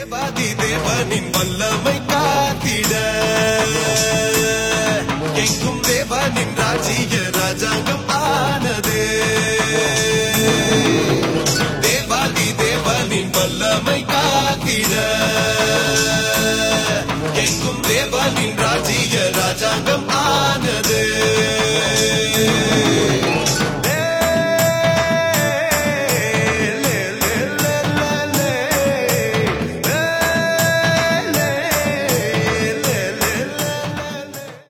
தேவாதி தேவனின் வல்லமை காத்திட எங்கும் தேவனின் ராஜ்ய ராஜாங்கம் ஆனது தேவாதி தேவனின் வல்லமை காத்திட எங்கும் தேவனின் ராஜ்ய ராஜாங்கம்